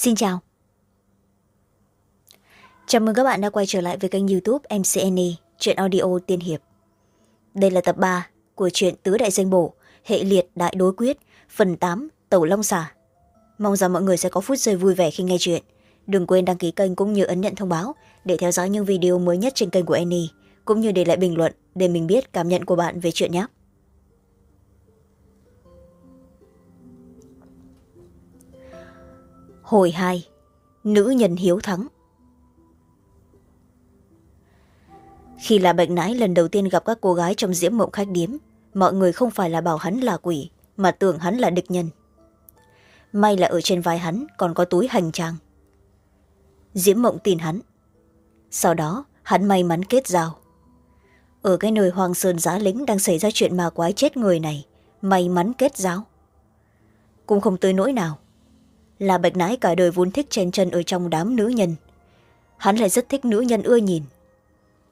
xin chào. Chào mừng các bạn đã quay trở lại với kênh youtube mcne chuyện audio tiên hiệp. Đây là tập ba của truyện tứ đại danh bổ, hệ liệt đại đối quyết, phần tám, tẩu long xà. Mong rằng mọi người sẽ có phút giây vui vẻ khi nghe chuyện. Đừng quên đăng ký kênh cũng như ấn nhận thông báo để theo dõi những video mới nhất trên kênh của annie cũng như để lại bình luận để mình biết cảm nhận của bạn về chuyện nhé. Hồi hai, nữ nhân hiếu thắng. Khi là bệnh nãi lần đầu tiên gặp các cô gái trong diễm mộng khách điếm, mọi người không phải là bảo hắn là quỷ, mà tưởng hắn là địch nhân. May là ở trên vai hắn còn có túi hành trang. Diễm mộng tin hắn. Sau đó, hắn may mắn kết giao. Ở cái nơi hoang sơn giá lính đang xảy ra chuyện ma quái chết người này, may mắn kết giao. Cũng không tới nỗi nào là bạch nãi cả đời vốn thích chen chân ở trong đám nữ nhân. Hắn lại rất thích nữ nhân ưa nhìn.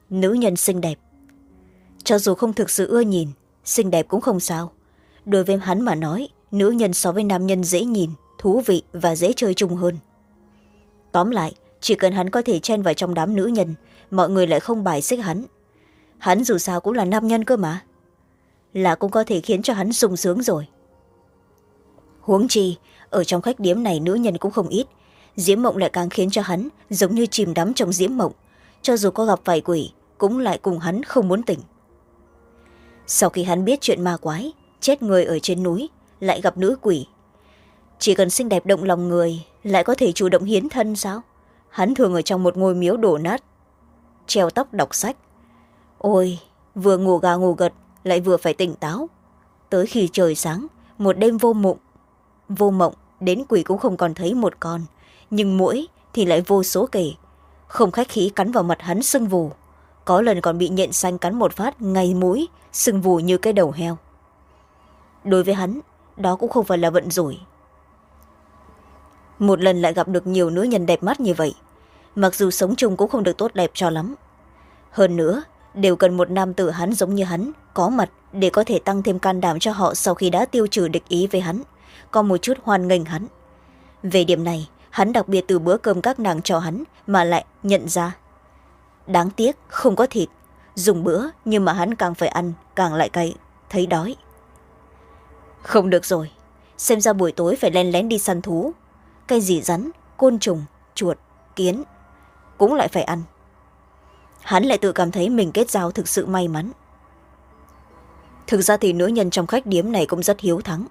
Nữ nhân xinh đẹp. Cho dù không thực sự ưa nhìn, xinh đẹp cũng không sao. Đối với hắn mà nói, nữ nhân so với nam nhân dễ nhìn, thú vị và dễ chơi chung hơn. Tóm lại, chỉ cần hắn có thể chen vào trong đám nữ nhân, mọi người lại không bài xích hắn. Hắn dù sao cũng là nam nhân cơ mà. Là cũng có thể khiến cho hắn sung sướng rồi. Huống chi ở trong khách điếm này nữ nhân cũng không ít. Diễm mộng lại càng khiến cho hắn giống như chìm đắm trong diễm mộng. Cho dù có gặp vài quỷ, cũng lại cùng hắn không muốn tỉnh. Sau khi hắn biết chuyện ma quái, chết người ở trên núi, lại gặp nữ quỷ. Chỉ cần xinh đẹp động lòng người, lại có thể chủ động hiến thân sao? Hắn thường ở trong một ngôi miếu đổ nát, treo tóc đọc sách. Ôi, vừa ngủ gà ngủ gật, lại vừa phải tỉnh táo. Tới khi trời sáng, một đêm vô mộng vô mộng đến quỷ cũng không còn thấy một con. Nhưng mũi thì lại vô số kể. Không khách khí cắn vào mặt hắn sưng vù. Có lần còn bị nhện xanh cắn một phát ngay mũi, sưng vù như cái đầu heo. Đối với hắn, đó cũng không phải là vận rủi. Một lần lại gặp được nhiều nữ nhân đẹp mắt như vậy. Mặc dù sống chung cũng không được tốt đẹp cho lắm. Hơn nữa, đều cần một nam tử hắn giống như hắn, có mặt để có thể tăng thêm can đảm cho họ sau khi đã tiêu trừ địch ý với hắn có một chút hoan nghênh hắn. Về điểm này, hắn đặc biệt từ bữa cơm các nàng cho hắn mà lại nhận ra. Đáng tiếc, không có thịt. Dùng bữa, nhưng mà hắn càng phải ăn, càng lại cay, thấy đói. Không được rồi. Xem ra buổi tối phải len lén đi săn thú. Cây gì rắn, côn trùng, chuột, kiến, cũng lại phải ăn. Hắn lại tự cảm thấy mình kết giao thực sự may mắn. Thực ra thì nữ nhân trong khách điếm này cũng rất hiếu thắng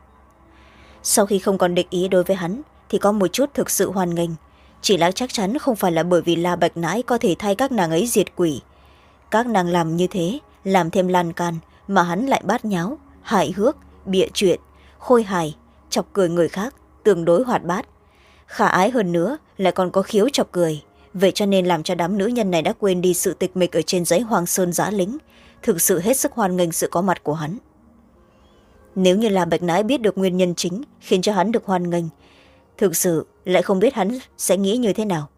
sau khi không còn địch ý đối với hắn, thì có một chút thực sự hoan nghênh. Chỉ là chắc chắn không phải là bởi vì la bạch nãi có thể thay các nàng ấy diệt quỷ. Các nàng làm như thế, làm thêm lan can mà hắn lại bát nháo, hại hước, bịa chuyện, khôi hài, chọc cười người khác, tương đối hoạt bát. Khả ái hơn nữa lại còn có khiếu chọc cười. Vậy cho nên làm cho đám nữ nhân này đã quên đi sự tịch mịch ở trên giấy hoàng sơn giã lính. Thực sự hết sức hoan nghênh sự có mặt của hắn nếu như là bạch nãi biết được nguyên nhân chính khiến cho hắn được hoan nghênh thực sự lại không biết hắn sẽ nghĩ như thế nào.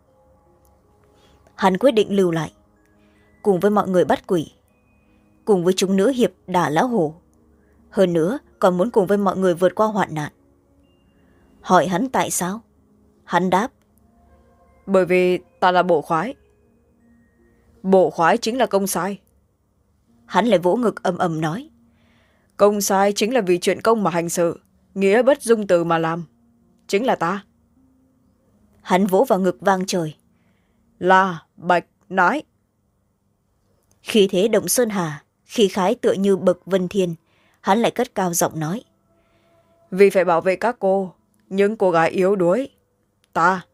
Hắn quyết định lưu lại cùng với mọi người bắt quỷ cùng với chúng nữ hiệp đả lão hổ. Hơn nữa còn muốn cùng với mọi người vượt qua hoạn nạn. Hỏi hắn tại sao? Hắn đáp bởi vì ta là bộ khoái. Bộ khoái chính là công sai. Hắn lại vỗ ngực ầm ầm nói công sai chính là vì chuyện công mà hành sự. Nghĩa bất dung từ mà làm. Chính là ta. Hắn vỗ vào ngực vang trời. Là bạch nói khi thế động sơn hà khi khái tựa như bậc vân thiên hắn lại cất cao giọng nói. Vì phải bảo vệ các cô những cô gái yếu đuối. Ta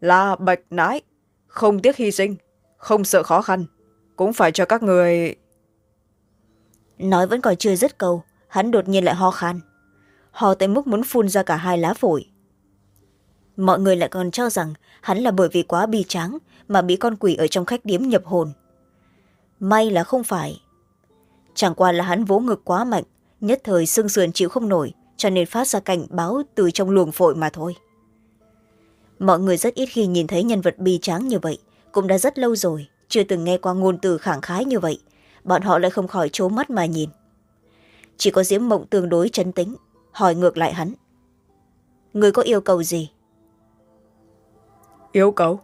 là bạch nãi không tiếc hy sinh không sợ khó khăn cũng phải cho các người. Nói vẫn còn chưa dứt câu hắn đột nhiên lại ho khan. Ho tới mức muốn phun ra cả hai lá phổi. Mọi người lại còn cho rằng hắn là bởi vì quá bi tráng mà bị con quỷ ở trong khách điếm nhập hồn. May là không phải. Chẳng qua là hắn vỗ ngực quá mạnh, nhất thời xương sườn chịu không nổi, cho nên phát ra cảnh báo từ trong luồng phổi mà thôi. Mọi người rất ít khi nhìn thấy nhân vật bi tráng như vậy, cũng đã rất lâu rồi, chưa từng nghe qua ngôn từ khẳng khái như vậy. Bọn họ lại không khỏi trố mắt mà nhìn chỉ có diễm mộng tương đối chấn tính hỏi ngược lại hắn. Người có yêu cầu gì? Yêu cầu?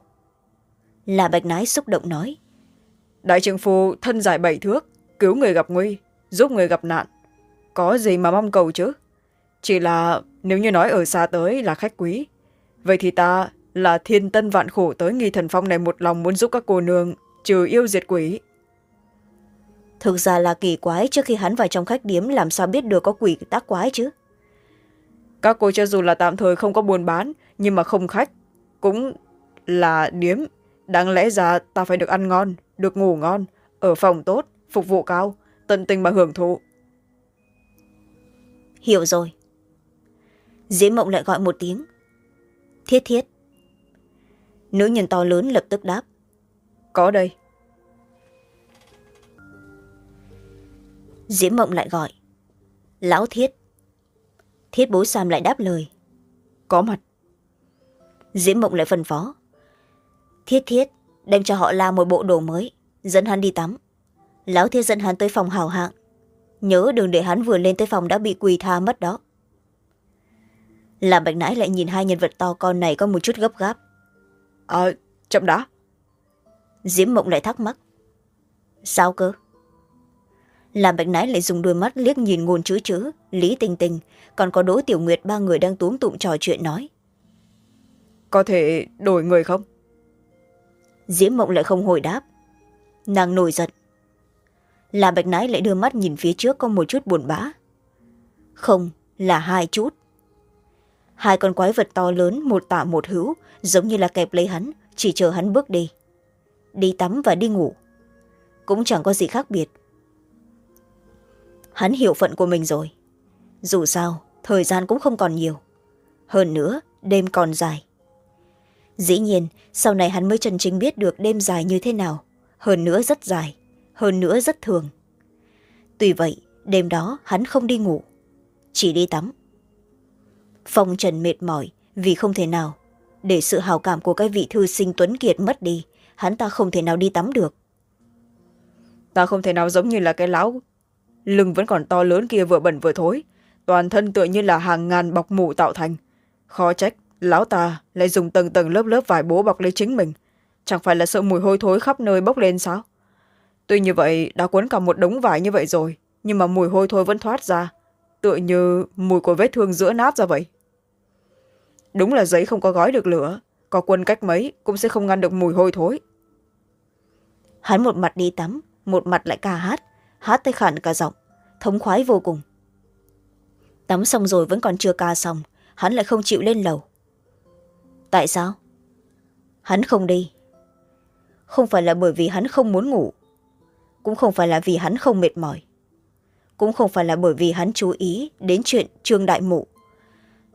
Là bạch nái xúc động nói. Đại trượng phu thân dài bảy thước cứu người gặp nguy giúp người gặp nạn. Có gì mà mong cầu chứ? Chỉ là nếu như nói ở xa tới là khách quý. Vậy thì ta là thiên tân vạn khổ tới nghi thần phong này một lòng muốn giúp các cô nương trừ yêu diệt quỷ thực ra là kỳ quái trước khi hắn vào trong khách điếm làm sao biết được có quỷ tác quái chứ? Các cô cho dù là tạm thời không có buôn bán nhưng mà không khách cũng là điếm. Đáng lẽ ra ta phải được ăn ngon được ngủ ngon ở phòng tốt phục vụ cao tận tình mà hưởng thụ. Hiểu rồi. Diễm mộng lại gọi một tiếng. Thiết thiết. Nữ nhân to lớn lập tức đáp. Có đây diễm mộng lại gọi. Lão thiết. Thiết bố sam lại đáp lời. Có mặt. Diễm mộng lại phân phó. Thiết thiết đem cho họ làm một bộ đồ mới dẫn hắn đi tắm. Lão thiết dẫn hắn tới phòng hào hạng. Nhớ đừng để hắn vừa lên tới phòng đã bị quỳ tha mất đó. Làm bạch nãi lại nhìn hai nhân vật to con này có một chút gấp gáp. Ờ à, chậm đã diễm mộng lại thắc mắc. Sao cơ làm bạch nãi lại dùng đôi mắt liếc nhìn ngôn chữ chữ lý tình tình còn có đỗ tiểu nguyệt ba người đang túm tụng trò chuyện nói. Có thể đổi người không? Diễm mộng lại không hồi đáp. Nàng nổi giận. Là bạch nái lại đưa mắt nhìn phía trước có một chút buồn bã. Không là hai chút. Hai con quái vật to lớn một tả một hữu giống như là kẹp lấy hắn chỉ chờ hắn bước đi. Đi tắm và đi ngủ. Cũng chẳng có gì khác biệt hắn hiểu phận của mình rồi. Dù sao, thời gian cũng không còn nhiều. Hơn nữa, đêm còn dài. Dĩ nhiên, sau này hắn mới chân chính biết được đêm dài như thế nào. Hơn nữa rất dài, hơn nữa rất thường. Tuy vậy, đêm đó hắn không đi ngủ. Chỉ đi tắm. Phong trần mệt mỏi vì không thể nào. Để sự hào cảm của cái vị thư sinh tuấn kiệt mất đi, hắn ta không thể nào đi tắm được. Ta không thể nào giống như là cái lão lưng vẫn còn to lớn kia vừa bẩn vừa thối. Toàn thân tựa như là hàng ngàn bọc mủ tạo thành. Khó trách, lão ta lại dùng tầng tầng lớp lớp vải bố bọc lấy chính mình. Chẳng phải là sợ mùi hôi thối khắp nơi bốc lên sao? Tuy như vậy, đã cuốn cả một đống vải như vậy rồi, nhưng mà mùi hôi thối vẫn thoát ra, tựa như mùi của vết thương giữa nát ra vậy. Đúng là giấy không có gói được lửa, có quân cách mấy cũng sẽ không ngăn được mùi hôi thối. Hắn một mặt đi tắm, một mặt lại ca hát hát tới khản cả giọng, thống khoái vô cùng. Tắm xong rồi vẫn còn chưa ca xong, hắn lại không chịu lên lầu. Tại sao? Hắn không đi. Không phải là bởi vì hắn không muốn ngủ, cũng không phải là vì hắn không mệt mỏi, cũng không phải là bởi vì hắn chú ý đến chuyện trương đại mụ.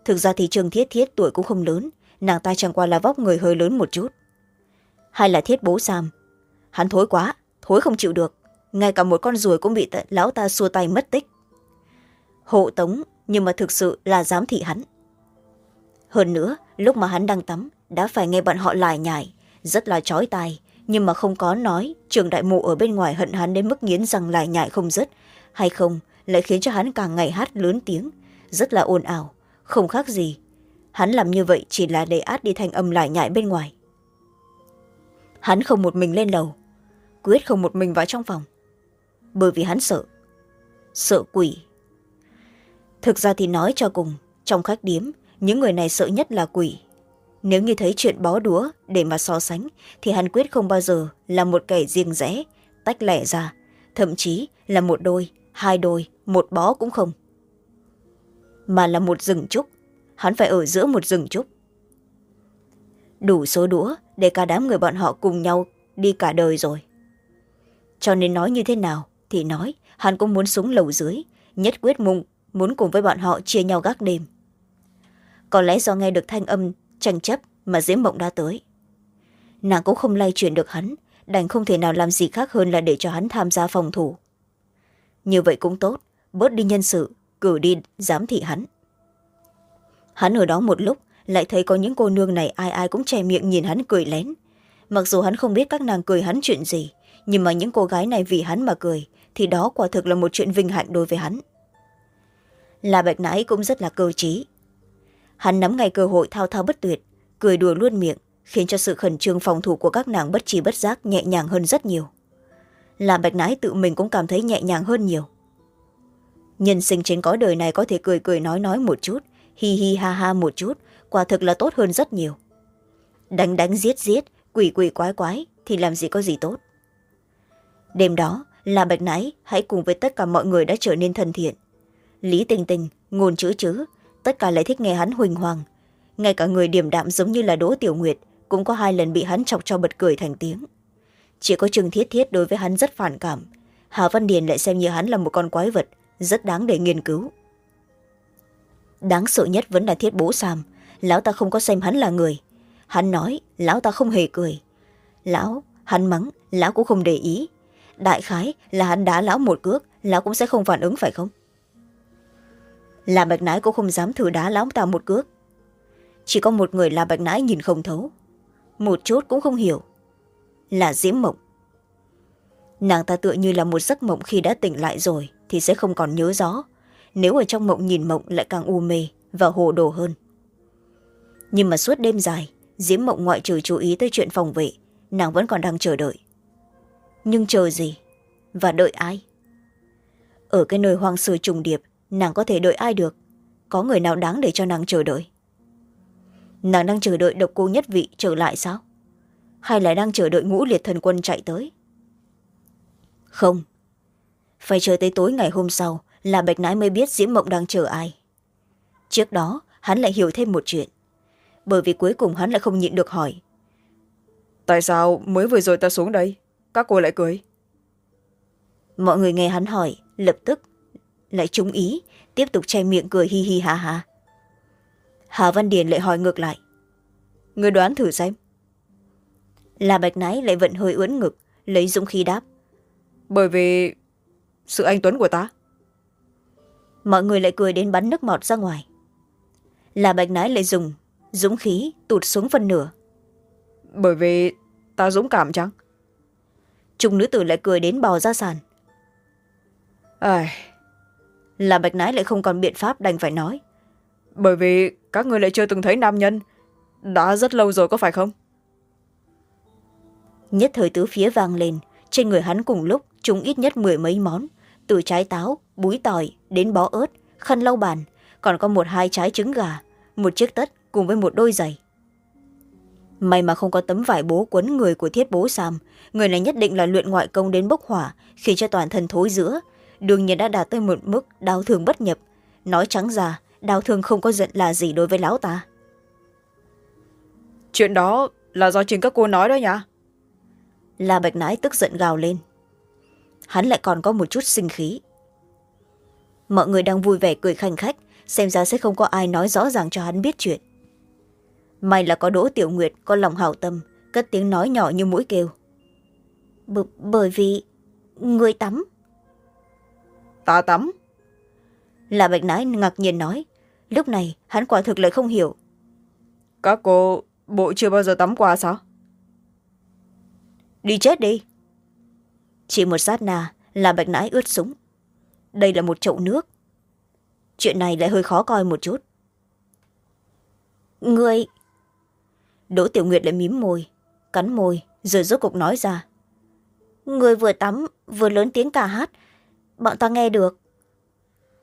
Thực ra thì trương thiết thiết tuổi cũng không lớn, nàng ta chẳng qua là vóc người hơi lớn một chút. Hay là thiết bố sam, hắn thối quá, thối không chịu được ngay cả một con ruồi cũng bị lão ta xua tay mất tích. Hộ tống, nhưng mà thực sự là giám thị hắn. Hơn nữa, lúc mà hắn đang tắm, đã phải nghe bọn họ lải nhải, rất là chói tai, nhưng mà không có nói trường đại mụ ở bên ngoài hận hắn đến mức nghiến rằng lải nhải không dứt. Hay không, lại khiến cho hắn càng ngày hát lớn tiếng, rất là ồn ào. Không khác gì, hắn làm như vậy chỉ là để át đi thanh âm lải nhải bên ngoài. Hắn không một mình lên lầu, quyết không một mình vào trong phòng bởi vì hắn sợ. Sợ quỷ. Thực ra thì nói cho cùng, trong khách điếm, những người này sợ nhất là quỷ. Nếu như thấy chuyện bó đúa để mà so sánh, thì hắn quyết không bao giờ là một kẻ riêng rẽ, tách lẻ ra, thậm chí là một đôi, hai đôi, một bó cũng không. Mà là một rừng trúc, hắn phải ở giữa một rừng trúc. Đủ số đũa để cả đám người bọn họ cùng nhau đi cả đời rồi. Cho nên nói như thế nào thì nói, hắn cũng muốn xuống lầu dưới, nhất quyết mùng, muốn cùng với bọn họ chia nhau gác đêm. Có lẽ do nghe được thanh âm, tranh chấp mà diễm mộng đã tới. Nàng cũng không lay chuyển được hắn, đành không thể nào làm gì khác hơn là để cho hắn tham gia phòng thủ. Như vậy cũng tốt, bớt đi nhân sự, cử đi giám thị hắn. Hắn ở đó một lúc, lại thấy có những cô nương này ai ai cũng che miệng nhìn hắn cười lén. Mặc dù hắn không biết các nàng cười hắn chuyện gì, nhưng mà những cô gái này vì hắn mà cười thì đó quả thực là một chuyện vinh hạnh đối với hắn. Là bạch nãi cũng rất là cơ t hắn nắm ngay cơ hội thao thao bất tuyệt, cười đùa luôn miệng, khiến cho sự khẩn trương phòng thủ của các nàng bất trí bất giác nhẹ nhàng hơn rất nhiều. Là bạch nãi tự mình cũng cảm thấy nhẹ nhàng hơn nhiều. Nhân sinh trên cõi đời này có thể cười cười nói nói một chút, hi hi ha ha một chút, quả thực là tốt hơn rất nhiều. Đánh đánh giết giết, quỷ quỷ quái quái thì làm gì có gì tốt. Đêm đó là bạch nãi, hãy cùng với tất cả mọi người đã trở nên thân thiện. Lý tình tình ngôn chữ chữ, tất cả lại thích nghe hắn huỳnh hoàng. Ngay cả người điểm đạm giống như là đỗ tiểu nguyệt cũng có hai lần bị hắn chọc cho bật cười thành tiếng. Chỉ có trương thiết thiết đối với hắn rất phản cảm. Hà văn điền lại xem như hắn là một con quái vật, rất đáng để nghiên cứu. Đáng sợ nhất vẫn là thiết bố sam. Lão ta không có xem hắn là người. Hắn nói, lão ta không hề cười. Lão, hắn mắng, lão cũng không để ý đại khái là hắn đá lão một cước, lão cũng sẽ không phản ứng, phải không? Là bạch nái cũng không dám thử đá lão ta một cước. Chỉ có một người là bạch nái nhìn không thấu. Một chút cũng không hiểu. Là diễm mộng. Nàng ta tựa như là một giấc mộng khi đã tỉnh lại rồi, thì sẽ không còn nhớ rõ. Nếu ở trong mộng nhìn mộng lại càng u mê và hồ đồ hơn. Nhưng mà suốt đêm dài, diễm mộng ngoại trừ chú ý tới chuyện phòng vệ, nàng vẫn còn đang chờ đợi nhưng chờ gì? Và đợi ai? Ở cái nơi hoang sơ trùng điệp, nàng có thể đợi ai được? Có người nào đáng để cho nàng chờ đợi? Nàng đang chờ đợi độc cô nhất vị trở lại sao? Hay là đang chờ đợi ngũ liệt thần quân chạy tới? Không. Phải chờ tới tối ngày hôm sau là bạch nãi mới biết diễm mộng đang chờ ai. Trước đó, hắn lại hiểu thêm một chuyện. Bởi vì cuối cùng hắn lại không nhịn được hỏi. Tại sao mới vừa rồi ta xuống đây? Các cô lại cười. Mọi người nghe hắn hỏi lập tức lại trúng ý tiếp tục che miệng cười hi hi ha ha. Hà văn điền lại hỏi ngược lại. Người đoán thử xem. Là bạch nái lại vận hơi ướn ngực lấy dũng khí đáp. Bởi vì sự anh tuấn của ta. Mọi người lại cười đến bắn nước mọt ra ngoài. Là bạch nái lại dùng dũng khí tụt xuống phân nửa. Bởi vì ta dũng cảm chăng trung nữ tử lại cười đến bò ra sàn. Ai. Là bạch nái lại không còn biện pháp đành phải nói. Bởi vì các người lại chưa từng thấy nam nhân. Đã rất lâu rồi có phải không? Nhất thời tứ phía vang lên. Trên người hắn cùng lúc chúng ít nhất mười mấy món. Từ trái táo búi tỏi đến bó ớt khăn lau bàn. Còn có một hai trái trứng gà một chiếc tất cùng với một đôi giày. May mà không có tấm vải bố quấn người của thiết bố sam người này nhất định là luyện ngoại công đến bốc hỏa khiến cho toàn thân thối giữa. Đương nhiên đã đạt tới một mức đau thương bất nhập. Nói trắng ra đau thương không có giận là gì đối với lão ta. Chuyện đó là do chính các cô nói đó nhá là bạch nãi tức giận gào lên. Hắn lại còn có một chút sinh khí. Mọi người đang vui vẻ cười khanh khách xem ra sẽ không có ai nói rõ ràng cho hắn biết chuyện. May là có đỗ tiểu nguyệt có lòng hảo tâm cất tiếng nói nhỏ như mũi kêu B bởi vì người tắm. Ta tắm. Là bạch nãi ngạc nhiên nói. Lúc này hắn quả thực lại không hiểu. Các cô bộ chưa bao giờ tắm qua sao? Đi chết đi. Chỉ một sát na là bạch nãi ướt súng đây là một chậu nước. Chuyện này lại hơi khó coi một chút. Người đỗ tiểu nguyệt lại mím môi cắn môi rồi rốt cục nói ra người vừa tắm, vừa lớn tiếng ca hát. Bọn ta nghe được.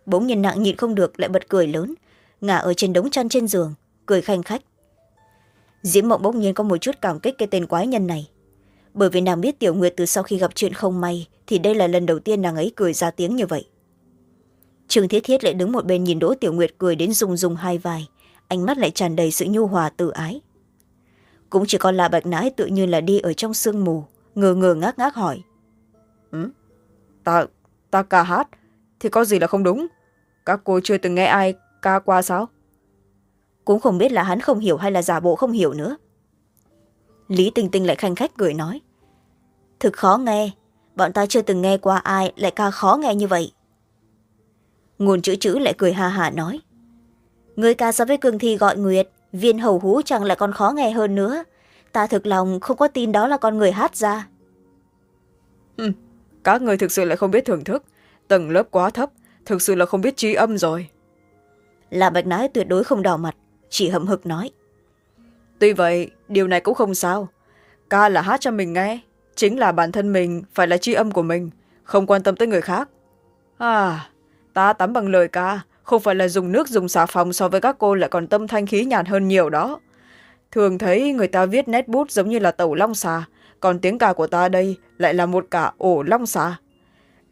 Bỗng nhìn nặng nhịn không được lại bật cười lớn, ngả ở trên đống chăn trên giường, cười khanh khách. Diễm mộng bỗng nhiên có một chút cảm kích cái tên quái nhân này. Bởi vì nàng biết tiểu nguyệt từ sau khi gặp chuyện không may thì đây là lần đầu tiên nàng ấy cười ra tiếng như vậy. Trương thiết thiết lại đứng một bên nhìn đỗ tiểu nguyệt cười đến rung rung hai vai, ánh mắt lại tràn đầy sự nhu hòa tự ái. Cũng chỉ còn là bạch nãi tự như là đi ở trong sương mù ngờ ngờ ngác ngác hỏi. Ừ? ta ta ca hát thì có gì là không đúng? Các cô chưa từng nghe ai ca qua sao? Cũng không biết là hắn không hiểu hay là giả bộ không hiểu nữa. Lý tinh tinh lại khanh khách cười nói. Thực khó nghe bọn ta chưa từng nghe qua ai lại ca khó nghe như vậy. Ngôn chữ chữ lại cười ha hả nói. Người ca so với cương thi gọi nguyệt viên hầu hú chẳng lại còn khó nghe hơn nữa ta thực lòng không có tin đó là con người hát ra. Ừ, các người thực sự lại không biết thưởng thức. Tầng lớp quá thấp thực sự là không biết trí âm rồi. Là bạch nái tuyệt đối không đỏ mặt chỉ hậm hực nói. Tuy vậy điều này cũng không sao. Ca là hát cho mình nghe chính là bản thân mình phải là tri âm của mình không quan tâm tới người khác. À ta tắm bằng lời ca không phải là dùng nước dùng xà phòng so với các cô lại còn tâm thanh khí nhàn hơn nhiều đó thường thấy người ta viết nét bút giống như là tàu long xà, còn tiếng ca của ta đây lại là một cả ổ long xà.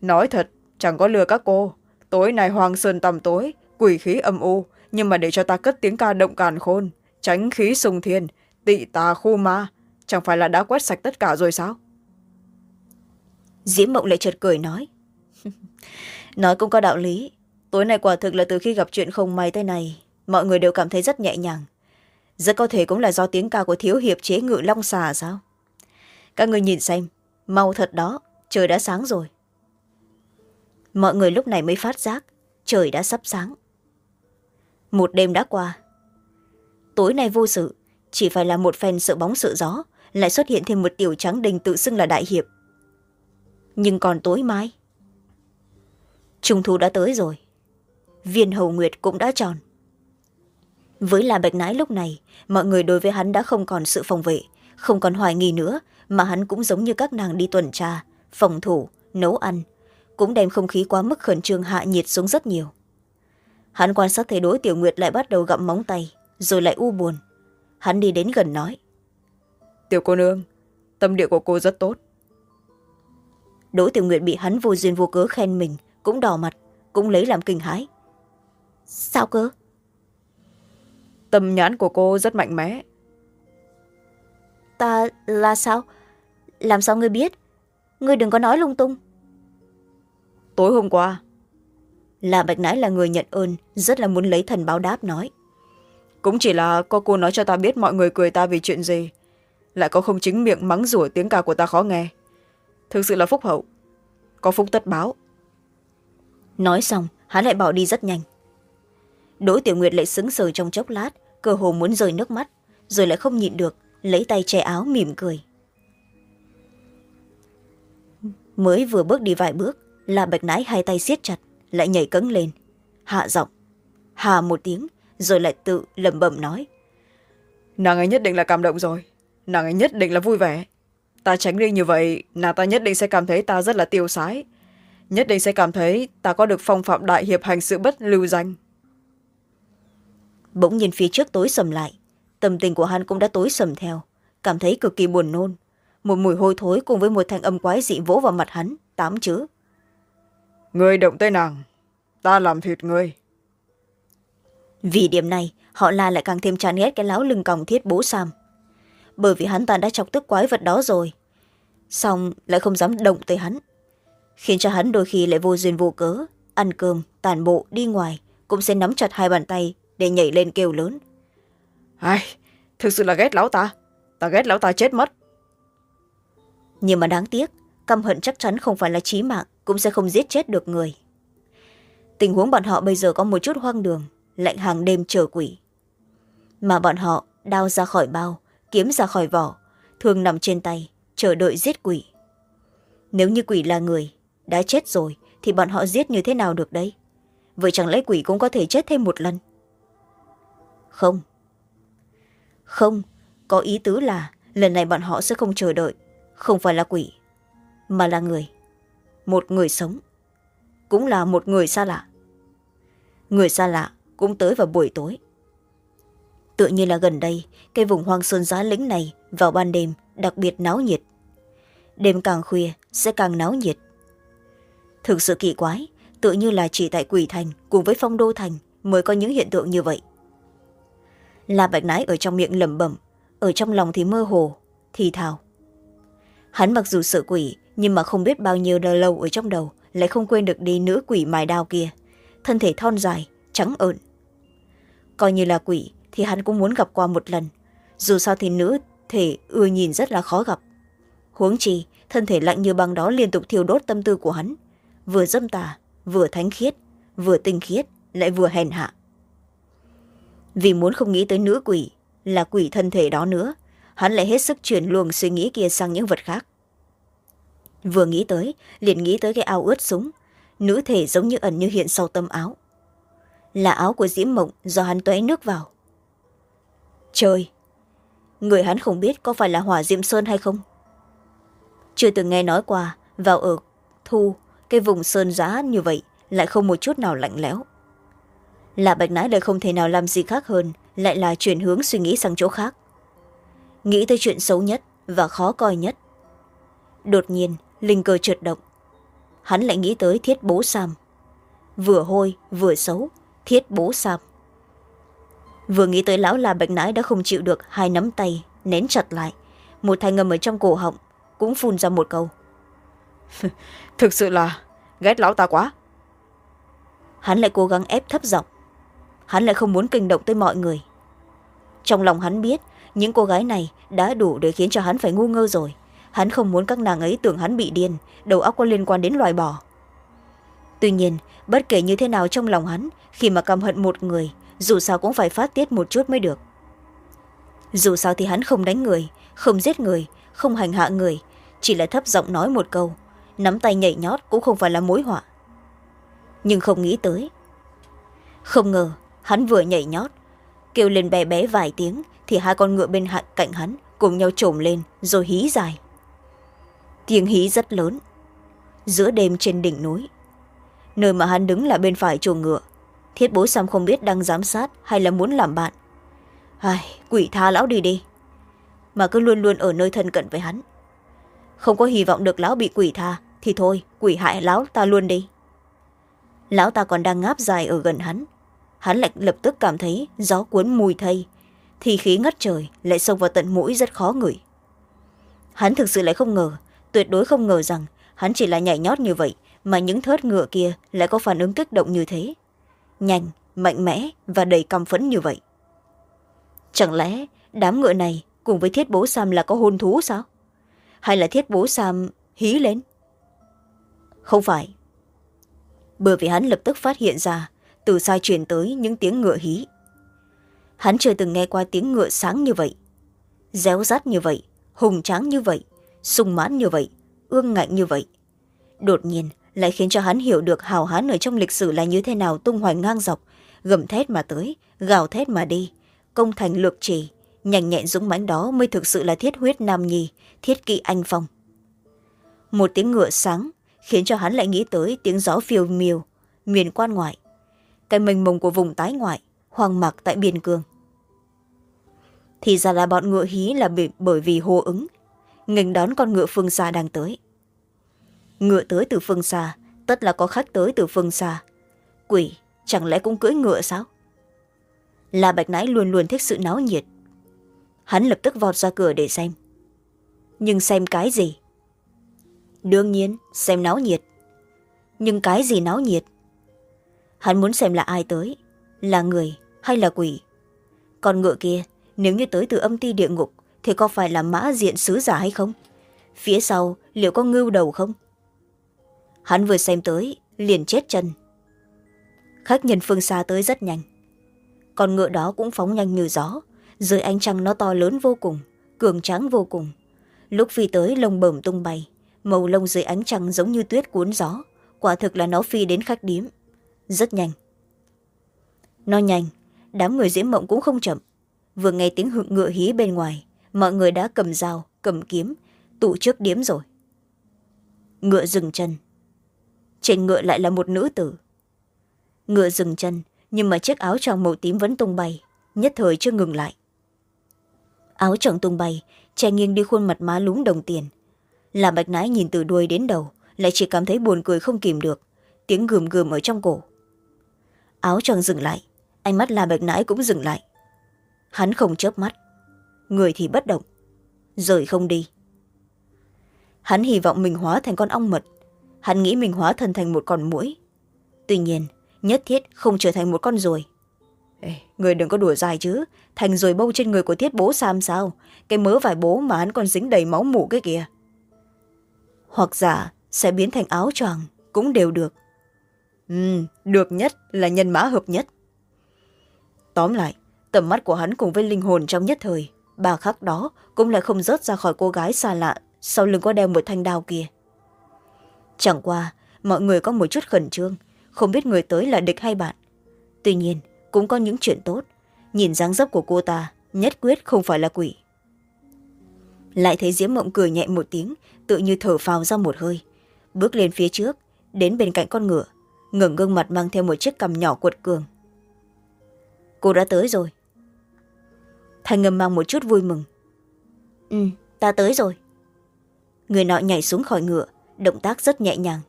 Nói thật, chẳng có lừa các cô. Tối nay hoàng sơn tầm tối, quỷ khí âm u, nhưng mà để cho ta cất tiếng ca động càn khôn, tránh khí sùng thiên, tị tà khu ma, chẳng phải là đã quét sạch tất cả rồi sao? Diễm mộng lại chợt cười nói. Nói cũng có đạo lý. Tối nay quả thực là từ khi gặp chuyện không may tới này mọi người đều cảm thấy rất nhẹ nhàng rất có thể cũng là do tiếng ca của thiếu hiệp chế ngự long xà sao? Các người nhìn xem, mau thật đó, trời đã sáng rồi. Mọi người lúc này mới phát giác, trời đã sắp sáng. Một đêm đã qua. Tối nay vô sự, chỉ phải là một phen sợ bóng sợ gió, lại xuất hiện thêm một tiểu trắng đình tự xưng là đại hiệp. Nhưng còn tối mai? Trung thu đã tới rồi. Viên hầu nguyệt cũng đã tròn với là bạch nãi lúc này mọi người đối với hắn đã không còn sự phòng vệ không còn hoài nghi nữa mà hắn cũng giống như các nàng đi tuần tra phòng thủ nấu ăn cũng đem không khí quá mức khẩn trương hạ nhiệt xuống rất nhiều. Hắn quan sát thấy đối tiểu nguyệt lại bắt đầu gặm móng tay rồi lại u buồn. Hắn đi đến gần nói tiểu cô nương tâm địa của cô rất tốt. Đỗ tiểu nguyệt bị hắn vô duyên vô cớ khen mình cũng đỏ mặt cũng lấy làm kinh hãi. Sao cơ tâm nhãn của cô rất mạnh mẽ. Ta là sao? Làm sao ngươi biết? Ngươi đừng có nói lung tung. Tối hôm qua là bạch nãi là người nhận ơn rất là muốn lấy thần báo đáp nói. cũng chỉ là có cô nói cho ta biết mọi người cười ta vì chuyện gì lại có không chính miệng mắng rủa tiếng ca của ta khó nghe. Thực sự là phúc hậu có phúc tất báo. Nói xong hắn lại bỏ đi rất nhanh. Đỗ tiểu nguyệt lại sững sờ trong chốc lát cơ hồ muốn rời nước mắt, rồi lại không nhịn được, lấy tay che áo, mỉm cười. Mới vừa bước đi vài bước là bạch nãi hai tay siết chặt, lại nhảy cấn lên. Hạ giọng, hà một tiếng, rồi lại tự lẩm bẩm nói. Nàng ấy nhất định là cảm động rồi. Nàng ấy nhất định là vui vẻ. Ta tránh đi như vậy, nàng ta nhất định sẽ cảm thấy ta rất là tiêu sái. Nhất định sẽ cảm thấy ta có được phong phạm đại hiệp hành sự bất lưu danh bỗng nhìn phía trước tối sầm lại. Tâm tình của hắn cũng đã tối sầm theo. Cảm thấy cực kỳ buồn nôn. Một mùi hôi thối cùng với một thanh âm quái dị vỗ vào mặt hắn tám chữ. Người động tay nàng. Ta làm thịt người vì điểm này họ la lại càng thêm chán ghét cái láo lưng còng thiết bố sam. Bởi vì hắn ta đã chọc tức quái vật đó rồi. Xong lại không dám động tới hắn. Khiến cho hắn đôi khi lại vô duyên vô cớ ăn cơm tàn bộ đi ngoài cũng sẽ nắm chặt hai bàn tay để nhảy lên kêu lớn. Ai thực sự là ghét lão ta. Ta ghét lão ta chết mất. Nhưng mà đáng tiếc căm hận chắc chắn không phải là trí mạng cũng sẽ không giết chết được người. Tình huống bọn họ bây giờ có một chút hoang đường lạnh hàng đêm chờ quỷ. Mà bọn họ đao ra khỏi bao kiếm ra khỏi vỏ thường nằm trên tay chờ đợi giết quỷ. Nếu như quỷ là người đã chết rồi thì bọn họ giết như thế nào được đấy? Vậy chẳng lẽ quỷ cũng có thể chết thêm một lần không. Không, có ý tứ là lần này bọn họ sẽ không chờ đợi. Không phải là quỷ, mà là người. Một người sống, cũng là một người xa lạ. Người xa lạ cũng tới vào buổi tối. Tự nhiên là gần đây, cái vùng hoang sơn giá lĩnh này vào ban đêm đặc biệt náo nhiệt. Đêm càng khuya sẽ càng náo nhiệt. Thực sự kỳ quái tự như là chỉ tại quỷ thành cùng với phong đô thành mới có những hiện tượng như vậy la bạch nái ở trong miệng lẩm bẩm, ở trong lòng thì mơ hồ, thì thào. Hắn mặc dù sợ quỷ, nhưng mà không biết bao nhiêu đời lâu ở trong đầu, lại không quên được đi nữ quỷ mài đao kia. Thân thể thon dài, trắng ợn. Coi như là quỷ, thì hắn cũng muốn gặp qua một lần. Dù sao thì nữ thể ưa nhìn rất là khó gặp. Huống chi, thân thể lạnh như băng đó liên tục thiêu đốt tâm tư của hắn. Vừa dâm tà, vừa thánh khiết, vừa tinh khiết, lại vừa hèn hạ vì muốn không nghĩ tới nữ quỷ, là quỷ thân thể đó nữa, hắn lại hết sức chuyển luồng suy nghĩ kia sang những vật khác. Vừa nghĩ tới, liền nghĩ tới cái ao ướt súng, nữ thể giống như ẩn như hiện sau tâm áo. Là áo của diễm mộng do hắn tué nước vào. Trời, người hắn không biết có phải là hỏa diệm sơn hay không. Chưa từng nghe nói qua, vào ở thu, cái vùng sơn giá như vậy lại không một chút nào lạnh lẽo là bạch nãi lại không thể nào làm gì khác hơn lại là chuyển hướng suy nghĩ sang chỗ khác. Nghĩ tới chuyện xấu nhất và khó coi nhất. Đột nhiên linh cơ trượt động. Hắn lại nghĩ tới thiết bố sam. Vừa hôi vừa xấu thiết bố sam. Vừa nghĩ tới lão là bạch nãi đã không chịu được hai nắm tay nén chặt lại. Một thanh ngầm ở trong cổ họng cũng phun ra một câu. Thực sự là ghét lão ta quá. Hắn lại cố gắng ép thấp giọng hắn lại không muốn kinh động tới mọi người. Trong lòng hắn biết, những cô gái này đã đủ để khiến cho hắn phải ngu ngơ rồi. Hắn không muốn các nàng ấy tưởng hắn bị điên, đầu óc có liên quan đến loài bỏ tuy nhiên, bất kể như thế nào trong lòng hắn, khi mà căm hận một người, dù sao cũng phải phát tiết một chút mới được. Dù sao thì hắn không đánh người, không giết người, không hành hạ người, chỉ là thấp giọng nói một câu, nắm tay nhảy nhót cũng không phải là mối họa. Nhưng không nghĩ tới, không ngờ hắn vừa nhảy nhót. Kêu lên bé bé vài tiếng thì hai con ngựa bên cạnh hắn cùng nhau trồm lên rồi hí dài. Tiếng hí rất lớn. Giữa đêm trên đỉnh núi, nơi mà hắn đứng là bên phải chuồng ngựa, thiết Bố sam không biết đang giám sát hay là muốn làm bạn. Ai, quỷ tha lão đi đi. Mà cứ luôn luôn ở nơi thân cận với hắn. Không có hy vọng được lão bị quỷ tha thì thôi, quỷ hại lão ta luôn đi. Lão ta còn đang ngáp dài ở gần hắn hắn lại lập tức cảm thấy gió cuốn mùi thây. Thì khí ngất trời lại xông vào tận mũi rất khó ngửi. Hắn thực sự lại không ngờ, tuyệt đối không ngờ rằng hắn chỉ là nhảy nhót như vậy mà những thớt ngựa kia lại có phản ứng kích động như thế. Nhanh, mạnh mẽ và đầy căm phẫn như vậy. Chẳng lẽ đám ngựa này cùng với thiết bố sam là có hôn thú sao? Hay là thiết bố sam hí lên? Không phải. Bởi vì hắn lập tức phát hiện ra từ xa truyền tới những tiếng ngựa hí. Hắn chưa từng nghe qua tiếng ngựa sáng như vậy, réo rắt như vậy, hùng tráng như vậy, sung mãn như vậy, ương ngạnh như vậy. Đột nhiên, lại khiến cho hắn hiểu được hào hán ở trong lịch sử là như thế nào tung hoành ngang dọc, gầm thét mà tới, gào thét mà đi, công thành lược trì, nhanh nhẹn dũng mãnh đó mới thực sự là thiết huyết nam nhi, thiết kỵ anh phong. Một tiếng ngựa sáng khiến cho hắn lại nghĩ tới tiếng gió phiêu miều miền quan ngoại cái mênh mông của vùng tái ngoại, hoang mạc tại biên cương. Thì ra là bọn ngựa hí là bởi vì hô ứng, nghênh đón con ngựa phương xa đang tới. Ngựa tới từ phương xa, tất là có khách tới từ phương xa. Quỷ, chẳng lẽ cũng cưỡi ngựa sao? Là bạch nãi luôn luôn thích sự náo nhiệt. Hắn lập tức vọt ra cửa để xem. Nhưng xem cái gì? Đương nhiên, xem náo nhiệt. Nhưng cái gì náo nhiệt? Hắn muốn xem là ai tới, là người hay là quỷ. Con ngựa kia, nếu như tới từ âm ti địa ngục, thì có phải là mã diện sứ giả hay không? Phía sau, liệu có ngưu đầu không? Hắn vừa xem tới, liền chết chân. Khách nhân phương xa tới rất nhanh. Con ngựa đó cũng phóng nhanh như gió, dưới ánh trăng nó to lớn vô cùng, cường tráng vô cùng. Lúc phi tới, lông bẩm tung bay, màu lông dưới ánh trăng giống như tuyết cuốn gió, quả thực là nó phi đến khách điếm rất nhanh. Nó nhanh, đám người diễm mộng cũng không chậm. Vừa nghe tiếng hựng ngựa hí bên ngoài, mọi người đã cầm dao, cầm kiếm, tụ trước điếm rồi. Ngựa dừng chân. Trên ngựa lại là một nữ tử. Ngựa dừng chân, nhưng mà chiếc áo choàng màu tím vẫn tung bay, nhất thời chưa ngừng lại. Áo choàng tung bay, che nghiêng đi khuôn mặt má lúng đồng tiền. Là bạch nái nhìn từ đuôi đến đầu, lại chỉ cảm thấy buồn cười không kìm được. Tiếng gườm gườm ở trong cổ áo choàng dừng lại ánh mắt la bạch nãi cũng dừng lại. Hắn không chớp mắt người thì bất động rời không đi. Hắn hy vọng mình hóa thành con ong mật hắn nghĩ mình hóa thân thành một con mũi tuy nhiên nhất thiết không trở thành một con ruồi. Ê, người đừng có đùa dài chứ thành rồi bâu trên người của thiết bố sam sao? Cái mớ vải bố mà hắn còn dính đầy máu mủ cái kìa hoặc giả sẽ biến thành áo choàng cũng đều được ừ được nhất là nhân mã hợp nhất. Tóm lại, tầm mắt của hắn cùng với linh hồn trong nhất thời bà khắc đó cũng lại không rớt ra khỏi cô gái xa lạ sau lưng có đeo một thanh đao kia. Chẳng qua, mọi người có một chút khẩn trương, không biết người tới là địch hay bạn. Tuy nhiên, cũng có những chuyện tốt. Nhìn dáng dấp của cô ta, nhất quyết không phải là quỷ. Lại thấy diễm mộng cười nhẹ một tiếng, tự như thở phào ra một hơi. Bước lên phía trước, đến bên cạnh con ngựa ngừng gương mặt mang theo một chiếc cằm nhỏ cuột cường. Cô đã tới rồi. Thanh ngâm mang một chút vui mừng. Ừ ta tới rồi. Người nọ nhảy xuống khỏi ngựa, động tác rất nhẹ nhàng.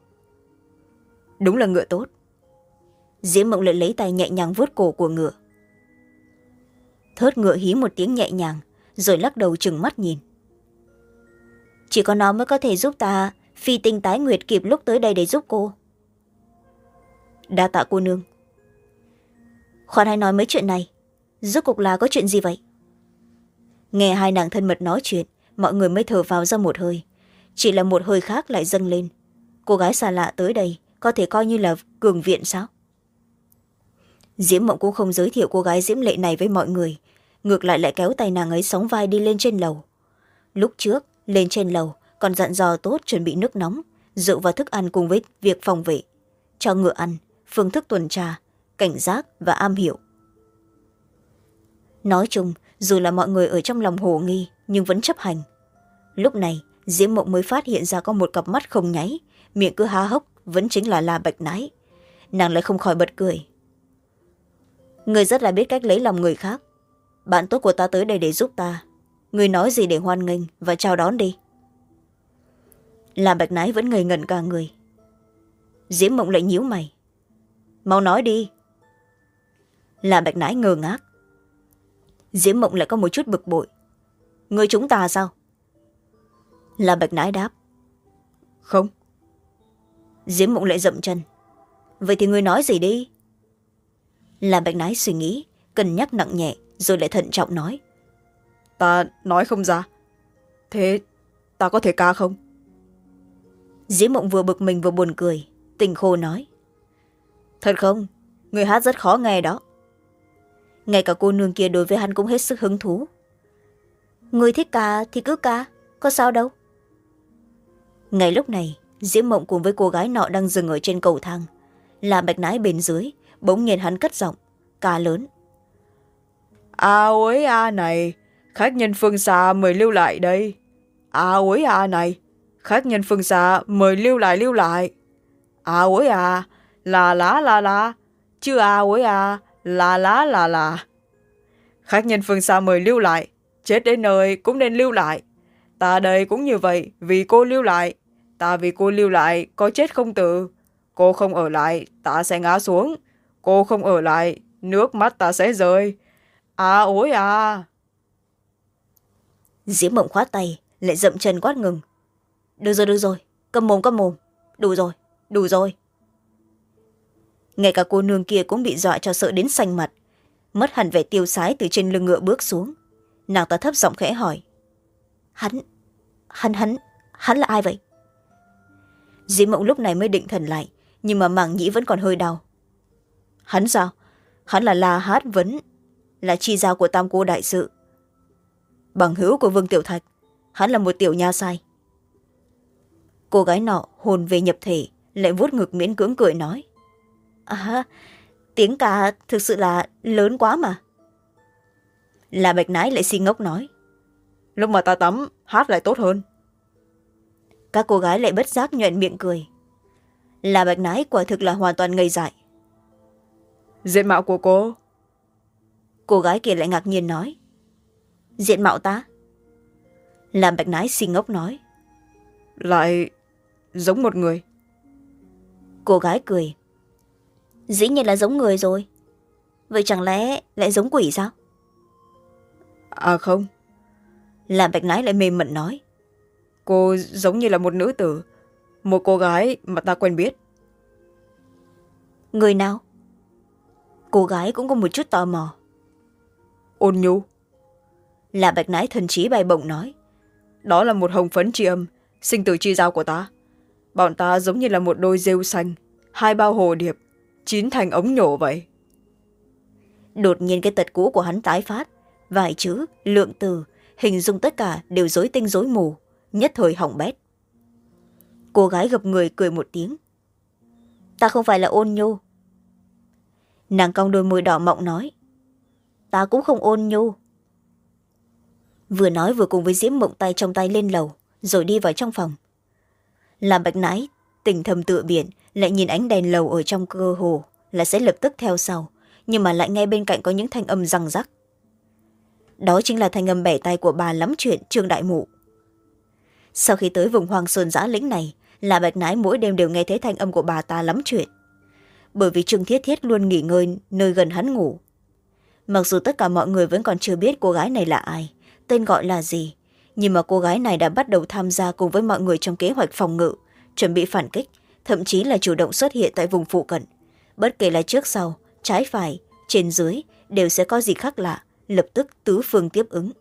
Đúng là ngựa tốt. Diễm mộng lại lấy tay nhẹ nhàng vuốt cổ của ngựa. Thớt ngựa hí một tiếng nhẹ nhàng, rồi lắc đầu chừng mắt nhìn. Chỉ có nó mới có thể giúp ta phi tinh tái nguyệt kịp lúc tới đây để giúp cô đa tạ cô nương. Khoan hãy nói mấy chuyện này. Rốt cuộc là có chuyện gì vậy? Nghe hai nàng thân mật nói chuyện, mọi người mới thở vào ra một hơi. Chỉ là một hơi khác lại dâng lên. Cô gái xa lạ tới đây, có thể coi như là cường viện sao? Diễm mộng cũng không giới thiệu cô gái diễm lệ này với mọi người. Ngược lại lại kéo tay nàng ấy sóng vai đi lên trên lầu. Lúc trước, lên trên lầu, còn dặn dò tốt chuẩn bị nước nóng, rượu và thức ăn cùng với việc phòng vệ. Cho ngựa ăn phương thức tuần tra, cảnh giác và am hiểu. Nói chung, dù là mọi người ở trong lòng hồ nghi nhưng vẫn chấp hành. Lúc này, diễm mộng mới phát hiện ra có một cặp mắt không nháy, miệng cứ há hốc, vẫn chính là la bạch nái. Nàng lại không khỏi bật cười. Người rất là biết cách lấy lòng người khác. Bạn tốt của ta tới đây để giúp ta. Người nói gì để hoan nghênh và chào đón đi. La bạch nái vẫn ngây ngẩn cả người. Diễm mộng lại nhíu mày mau nói đi. La bạch nái ngơ ngác. Diễm mộng lại có một chút bực bội. Người chúng ta sao? La bạch nái đáp. Không. Diễm mộng lại dậm chân. Vậy thì người nói gì đi? La bạch nái suy nghĩ cân nhắc nặng nhẹ rồi lại thận trọng nói. Ta nói không ra. Thế ta có thể ca không? Diễm mộng vừa bực mình vừa buồn cười tình khô nói thật không? Người hát rất khó nghe đó. Ngay cả cô nương kia đối với hắn cũng hết sức hứng thú. Người thích ca thì cứ ca, có sao đâu. Ngay lúc này, diễm mộng cùng với cô gái nọ đang dừng ở trên cầu thang. Là bạch nái bên dưới, bỗng nhiên hắn cất giọng, ca lớn. A ối a này, khách nhân phương xa mời lưu lại đây. A ối a này, khách nhân phương xa mời lưu lại lưu lại. A ối a là lá là là, chứ a ối a là lá là là. Khách nhân phương xa mời lưu lại. Chết đến nơi cũng nên lưu lại. Ta đây cũng như vậy vì cô lưu lại. Ta vì cô lưu lại có chết không tự. cô không ở lại ta sẽ ngã xuống. Cô không ở lại nước mắt ta sẽ rơi. À ối à. Diễm mộng khoát tay lại dậm chân quát ngừng. Được rồi được rồi. Cầm mồm cầm mồm. Đủ rồi đủ rồi ngay cả cô nương kia cũng bị dọa cho sợ đến xanh mặt. Mất hẳn vẻ tiêu sái từ trên lưng ngựa bước xuống. Nàng ta thấp giọng khẽ hỏi. Hắn hắn hắn hắn là ai vậy? Diễm mộng lúc này mới định thần lại, nhưng mà màng nhĩ vẫn còn hơi đau. Hắn sao? Hắn là la hát vấn, là chi giao của tam cô đại sự. Bằng hữu của vương tiểu thạch, hắn là một tiểu nha sai. Cô gái nọ hồn về nhập thể, lại vuốt ngực miễn cưỡng cười nói à tiếng ca thực sự là lớn quá mà. Là bạch nái lại xin ngốc nói. Lúc mà ta tắm hát lại tốt hơn. Các cô gái lại bất giác nhuận miệng cười. Là bạch nái quả thực là hoàn toàn ngây dại. Diện mạo của cô? Cô gái kia lại ngạc nhiên nói. Diện mạo ta? Làm bạch nái xì ngốc nói. Lại giống một người. Cô gái cười dĩ nhiên là giống người rồi. Vậy chẳng lẽ lại giống quỷ sao? À không. Làm bạch nái lại mềm mẩn nói. Cô giống như là một nữ tử một cô gái mà ta quen biết. Người nào? Cô gái cũng có một chút tò mò. Ôn nhu. Là bạch nái thần trí bay bổng nói. Đó là một hồng phấn tri âm sinh tử chi giao của ta. Bọn ta giống như là một đôi rêu xanh hai bao hồ điệp chín thành ống nhổ vậy. Đột nhiên cái tật cũ của hắn tái phát. Vài chữ, lượng từ, hình dung tất cả đều dối tinh dối mù, nhất thời hỏng bét. Cô gái gập người cười một tiếng. Ta không phải là ôn nhu. Nàng cong đôi môi đỏ mọng nói. Ta cũng không ôn nhu. Vừa nói vừa cùng với diễm mộng tay trong tay lên lầu, rồi đi vào trong phòng. Làm bạch nãi tình thầm tựa biển, lại nhìn ánh đèn lầu ở trong cơ hồ là sẽ lập tức theo sau, nhưng mà lại nghe bên cạnh có những thanh âm răng rắc. Đó chính là thanh âm bẻ tay của bà lắm chuyện, trương đại mụ. Sau khi tới vùng hoàng sơn giã lĩnh này, là bạch nái mỗi đêm đều nghe thấy thanh âm của bà ta lắm chuyện. Bởi vì trương thiết thiết luôn nghỉ ngơi nơi gần hắn ngủ. Mặc dù tất cả mọi người vẫn còn chưa biết cô gái này là ai, tên gọi là gì, nhưng mà cô gái này đã bắt đầu tham gia cùng với mọi người trong kế hoạch phòng ngự chuẩn bị phản kích, thậm chí là chủ động xuất hiện tại vùng phụ cận. Bất kể là trước sau, trái phải, trên dưới, đều sẽ có gì khác lạ, lập tức tứ phương tiếp ứng.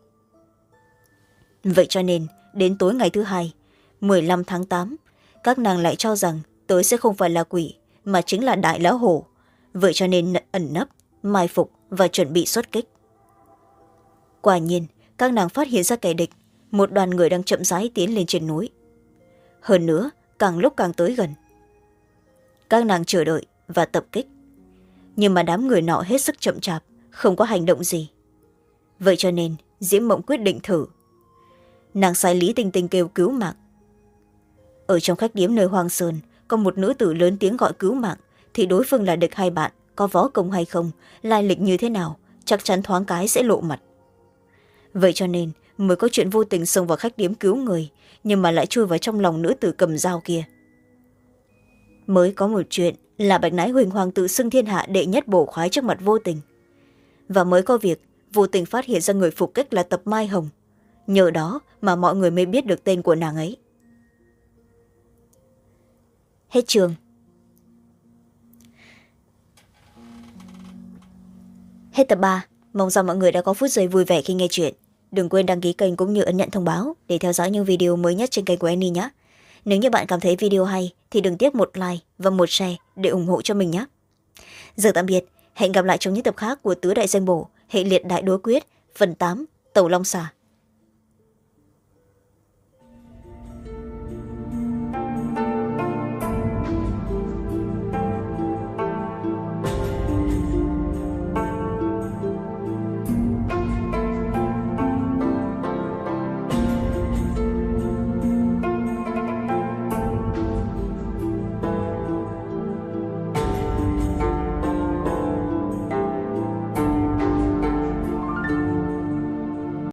Vậy cho nên, đến tối ngày thứ hai m năm tháng tám, các nàng lại cho rằng tới sẽ không phải là quỷ, mà chính là đại lão hổ. Vậy cho nên ẩn nấp, mai phục và chuẩn bị xuất kích. Quả nhiên, các nàng phát hiện ra kẻ địch, một đoàn người đang chậm rãi tiến lên trên núi. Hơn nữa càng lúc càng tới gần. Các nàng chờ đợi và tập kích. Nhưng mà đám người nọ hết sức chậm chạp, không có hành động gì. Vậy cho nên, diễm mộng quyết định thử. Nàng sai lý tinh tinh kêu cứu mạng. Ở trong khách điếm nơi hoang sơn, có một nữ tử lớn tiếng gọi cứu mạng, thì đối phương là địch hai bạn, có võ công hay không, lai lịch như thế nào, chắc chắn thoáng cái sẽ lộ mặt. Vậy cho nên mới có chuyện vô tình xông vào khách điếm cứu người, nhưng mà lại chui vào trong lòng nữ tử cầm dao kia. Mới có một chuyện là bạch nái huỳnh hoàng tự xưng thiên hạ đệ nhất bổ khoái trước mặt vô tình. Và mới có việc, vô tình phát hiện ra người phục kích là tập mai hồng. Nhờ đó mà mọi người mới biết được tên của nàng ấy. Hết trường. Hết tập ba. Mong rằng mọi người đã có phút giây vui vẻ khi nghe chuyện đừng quên đăng ký kênh cũng như ấn nhận thông báo để theo dõi những video mới nhất trên kênh của Annie nhé. Nếu như bạn cảm thấy video hay thì đừng tiếc một like và một share để ủng hộ cho mình nhé. Giờ tạm biệt, hẹn gặp lại trong những tập khác của tứ đại danh bổ, hệ liệt đại đối quyết, phần tám, tàu long xà.